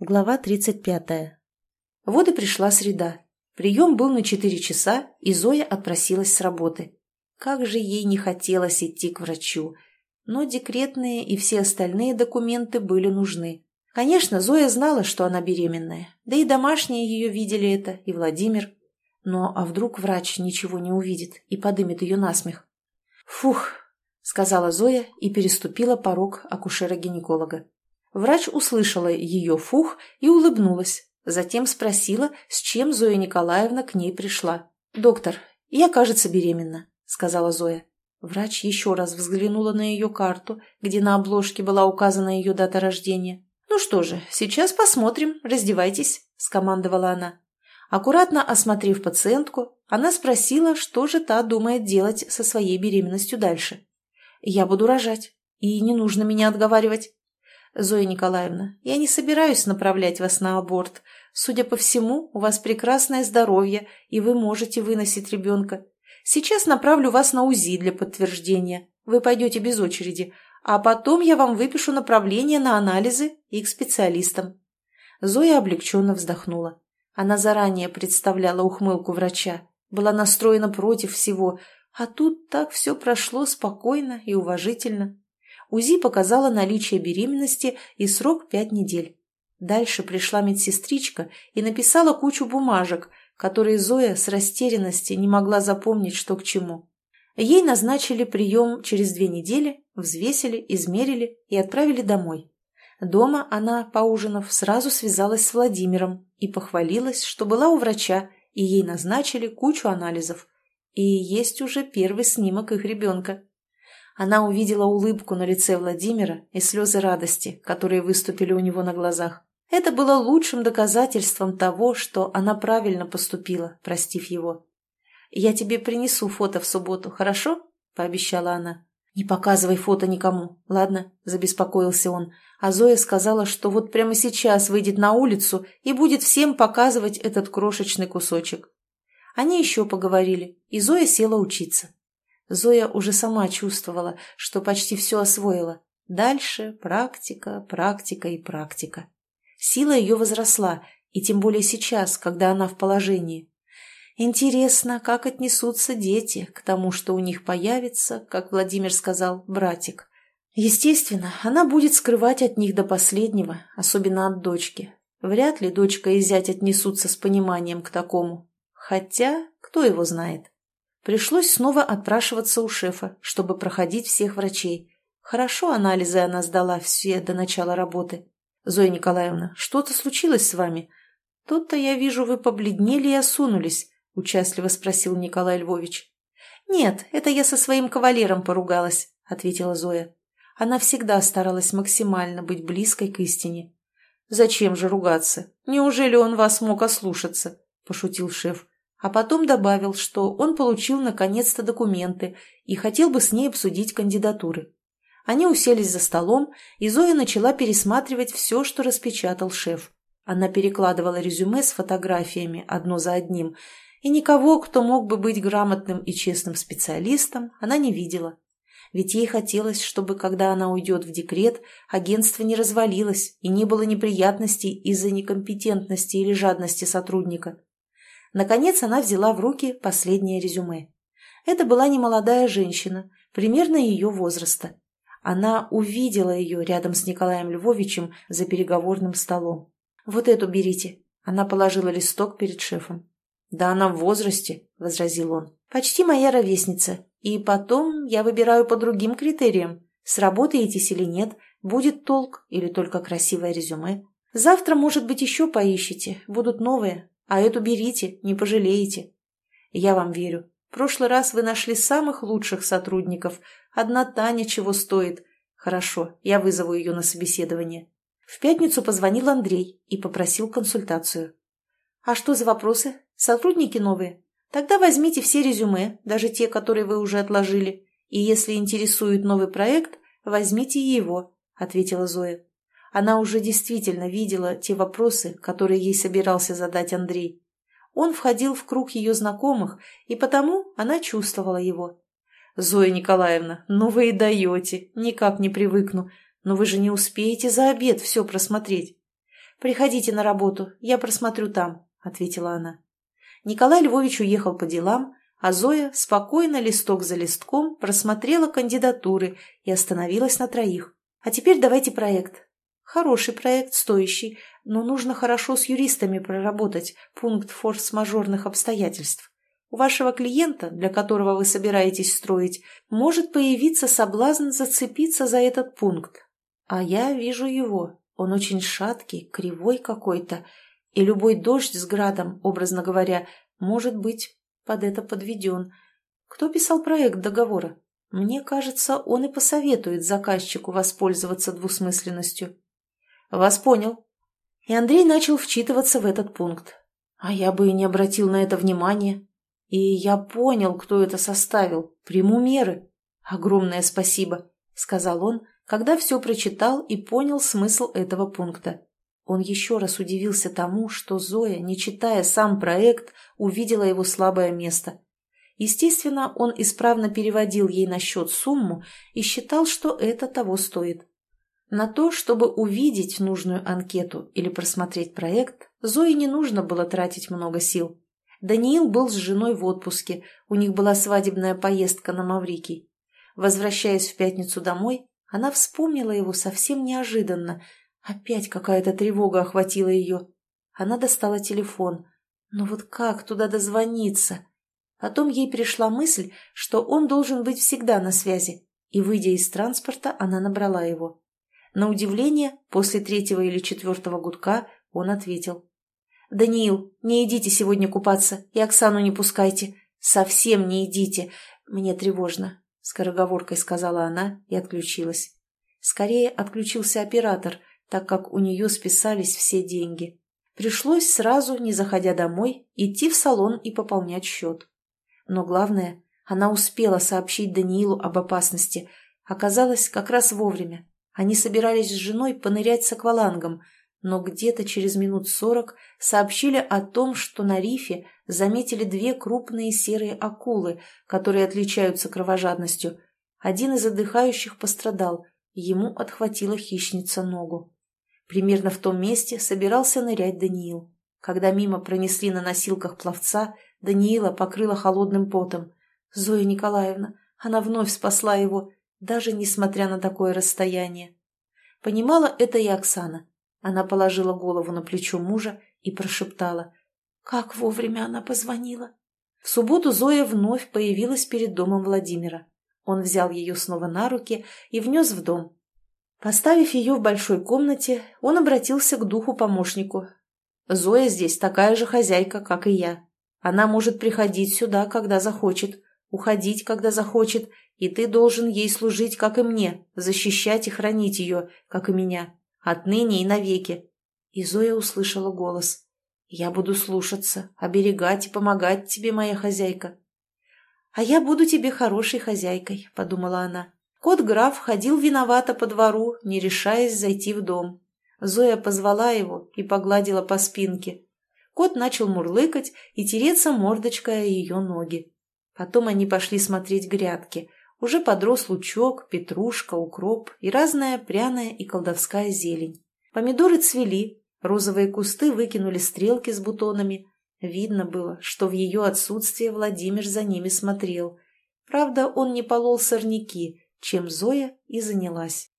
Глава 35. Вот и пришла среда. Прием был на 4 часа, и Зоя отпросилась с работы. Как же ей не хотелось идти к врачу. Но декретные и все остальные документы были нужны. Конечно, Зоя знала, что она беременная. Да и домашние ее видели это, и Владимир. Но а вдруг врач ничего не увидит и подымет ее насмех? «Фух», — сказала Зоя и переступила порог акушера-гинеколога. Врач услышала ее фух и улыбнулась. Затем спросила, с чем Зоя Николаевна к ней пришла. «Доктор, я, кажется, беременна», — сказала Зоя. Врач еще раз взглянула на ее карту, где на обложке была указана ее дата рождения. «Ну что же, сейчас посмотрим, раздевайтесь», — скомандовала она. Аккуратно осмотрев пациентку, она спросила, что же та думает делать со своей беременностью дальше. «Я буду рожать, и не нужно меня отговаривать», «Зоя Николаевна, я не собираюсь направлять вас на аборт. Судя по всему, у вас прекрасное здоровье, и вы можете выносить ребенка. Сейчас направлю вас на УЗИ для подтверждения. Вы пойдете без очереди, а потом я вам выпишу направление на анализы и к специалистам». Зоя облегченно вздохнула. Она заранее представляла ухмылку врача, была настроена против всего, а тут так все прошло спокойно и уважительно. УЗИ показала наличие беременности и срок пять недель. Дальше пришла медсестричка и написала кучу бумажек, которые Зоя с растерянности не могла запомнить, что к чему. Ей назначили прием через две недели, взвесили, измерили и отправили домой. Дома она, поужинав, сразу связалась с Владимиром и похвалилась, что была у врача, и ей назначили кучу анализов. И есть уже первый снимок их ребенка. Она увидела улыбку на лице Владимира и слезы радости, которые выступили у него на глазах. Это было лучшим доказательством того, что она правильно поступила, простив его. «Я тебе принесу фото в субботу, хорошо?» – пообещала она. «Не показывай фото никому, ладно?» – забеспокоился он. А Зоя сказала, что вот прямо сейчас выйдет на улицу и будет всем показывать этот крошечный кусочек. Они еще поговорили, и Зоя села учиться. Зоя уже сама чувствовала, что почти все освоила. Дальше практика, практика и практика. Сила ее возросла, и тем более сейчас, когда она в положении. Интересно, как отнесутся дети к тому, что у них появится, как Владимир сказал, братик. Естественно, она будет скрывать от них до последнего, особенно от дочки. Вряд ли дочка и зять отнесутся с пониманием к такому. Хотя, кто его знает. Пришлось снова отпрашиваться у шефа, чтобы проходить всех врачей. Хорошо анализы она сдала все до начала работы. «Зоя Николаевна, что-то случилось с вами?» «Тут-то я вижу, вы побледнели и осунулись», — участливо спросил Николай Львович. «Нет, это я со своим кавалером поругалась», — ответила Зоя. Она всегда старалась максимально быть близкой к истине. «Зачем же ругаться? Неужели он вас мог ослушаться?» – пошутил шеф а потом добавил, что он получил наконец-то документы и хотел бы с ней обсудить кандидатуры. Они уселись за столом, и Зоя начала пересматривать все, что распечатал шеф. Она перекладывала резюме с фотографиями одно за одним, и никого, кто мог бы быть грамотным и честным специалистом, она не видела. Ведь ей хотелось, чтобы, когда она уйдет в декрет, агентство не развалилось и не было неприятностей из-за некомпетентности или жадности сотрудника. Наконец она взяла в руки последнее резюме. Это была немолодая женщина, примерно ее возраста. Она увидела ее рядом с Николаем Львовичем за переговорным столом. «Вот эту берите». Она положила листок перед шефом. «Да она в возрасте», — возразил он. «Почти моя ровесница. И потом я выбираю по другим критериям. Сработаетесь или нет, будет толк или только красивое резюме. Завтра, может быть, еще поищите, будут новые, а эту берите, не пожалеете. Я вам верю. В прошлый раз вы нашли самых лучших сотрудников. Одна Таня чего стоит. Хорошо, я вызову ее на собеседование. В пятницу позвонил Андрей и попросил консультацию. А что за вопросы? Сотрудники новые? Тогда возьмите все резюме, даже те, которые вы уже отложили. И если интересует новый проект, возьмите его, ответила Зоя. Она уже действительно видела те вопросы, которые ей собирался задать Андрей. Он входил в круг ее знакомых, и потому она чувствовала его. «Зоя Николаевна, ну вы и даете, никак не привыкну. Но вы же не успеете за обед все просмотреть». «Приходите на работу, я просмотрю там», — ответила она. Николай Львович уехал по делам, а Зоя спокойно листок за листком просмотрела кандидатуры и остановилась на троих. «А теперь давайте проект. Хороший проект, стоящий, но нужно хорошо с юристами проработать пункт форс-мажорных обстоятельств. У вашего клиента, для которого вы собираетесь строить, может появиться соблазн зацепиться за этот пункт. А я вижу его. Он очень шаткий, кривой какой-то, и любой дождь с градом, образно говоря, может быть под это подведен. Кто писал проект договора? Мне кажется, он и посоветует заказчику воспользоваться двусмысленностью. Вас понял. И Андрей начал вчитываться в этот пункт. А я бы и не обратил на это внимания. И я понял, кто это составил. Приму меры. Огромное спасибо, сказал он, когда все прочитал и понял смысл этого пункта. Он еще раз удивился тому, что Зоя, не читая сам проект, увидела его слабое место. Естественно, он исправно переводил ей на счет сумму и считал, что это того стоит. На то, чтобы увидеть нужную анкету или просмотреть проект, Зое не нужно было тратить много сил. Даниил был с женой в отпуске, у них была свадебная поездка на Маврикий. Возвращаясь в пятницу домой, она вспомнила его совсем неожиданно – Опять какая-то тревога охватила ее. Она достала телефон. Но вот как туда дозвониться? Потом ей пришла мысль, что он должен быть всегда на связи, и, выйдя из транспорта, она набрала его. На удивление, после третьего или четвертого гудка он ответил. «Даниил, не идите сегодня купаться и Оксану не пускайте. Совсем не идите. Мне тревожно», — скороговоркой сказала она и отключилась. Скорее отключился оператор, так как у нее списались все деньги. Пришлось сразу, не заходя домой, идти в салон и пополнять счет. Но главное, она успела сообщить Даниилу об опасности. Оказалось, как раз вовремя. Они собирались с женой понырять с аквалангом, но где-то через минут сорок сообщили о том, что на рифе заметили две крупные серые акулы, которые отличаются кровожадностью. Один из отдыхающих пострадал, ему отхватила хищница ногу. Примерно в том месте собирался нырять Даниил. Когда мимо пронесли на носилках пловца, Даниила покрыла холодным потом. Зоя Николаевна, она вновь спасла его, даже несмотря на такое расстояние. Понимала это и Оксана. Она положила голову на плечо мужа и прошептала. Как вовремя она позвонила. В субботу Зоя вновь появилась перед домом Владимира. Он взял ее снова на руки и внес в дом, Поставив ее в большой комнате, он обратился к духу-помощнику. «Зоя здесь такая же хозяйка, как и я. Она может приходить сюда, когда захочет, уходить, когда захочет, и ты должен ей служить, как и мне, защищать и хранить ее, как и меня, отныне и навеки». И Зоя услышала голос. «Я буду слушаться, оберегать и помогать тебе, моя хозяйка». «А я буду тебе хорошей хозяйкой», — подумала она. Кот-граф ходил виновато по двору, не решаясь зайти в дом. Зоя позвала его и погладила по спинке. Кот начал мурлыкать и тереться мордочкой о ее ноги. Потом они пошли смотреть грядки. Уже подрос лучок, петрушка, укроп и разная пряная и колдовская зелень. Помидоры цвели, розовые кусты выкинули стрелки с бутонами. Видно было, что в ее отсутствие Владимир за ними смотрел. Правда, он не полол сорняки, чем Зоя и занялась.